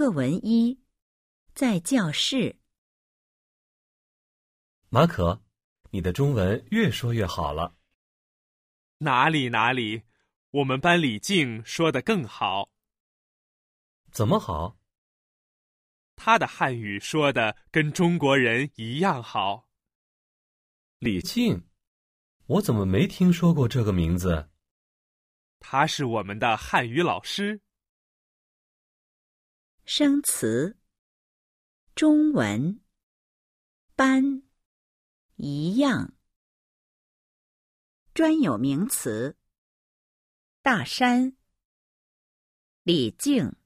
课文一，在教室。马可，你的中文越说越好了。哪里哪里，我们班李静说的更好。怎么好？他的汉语说的跟中国人一样好。李静，我怎么没听说过这个名字？他是我们的汉语老师。生词：中文、班、一样。专有名词：大山、李静。